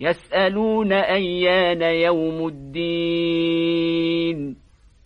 يسألون أيان يوم الدين.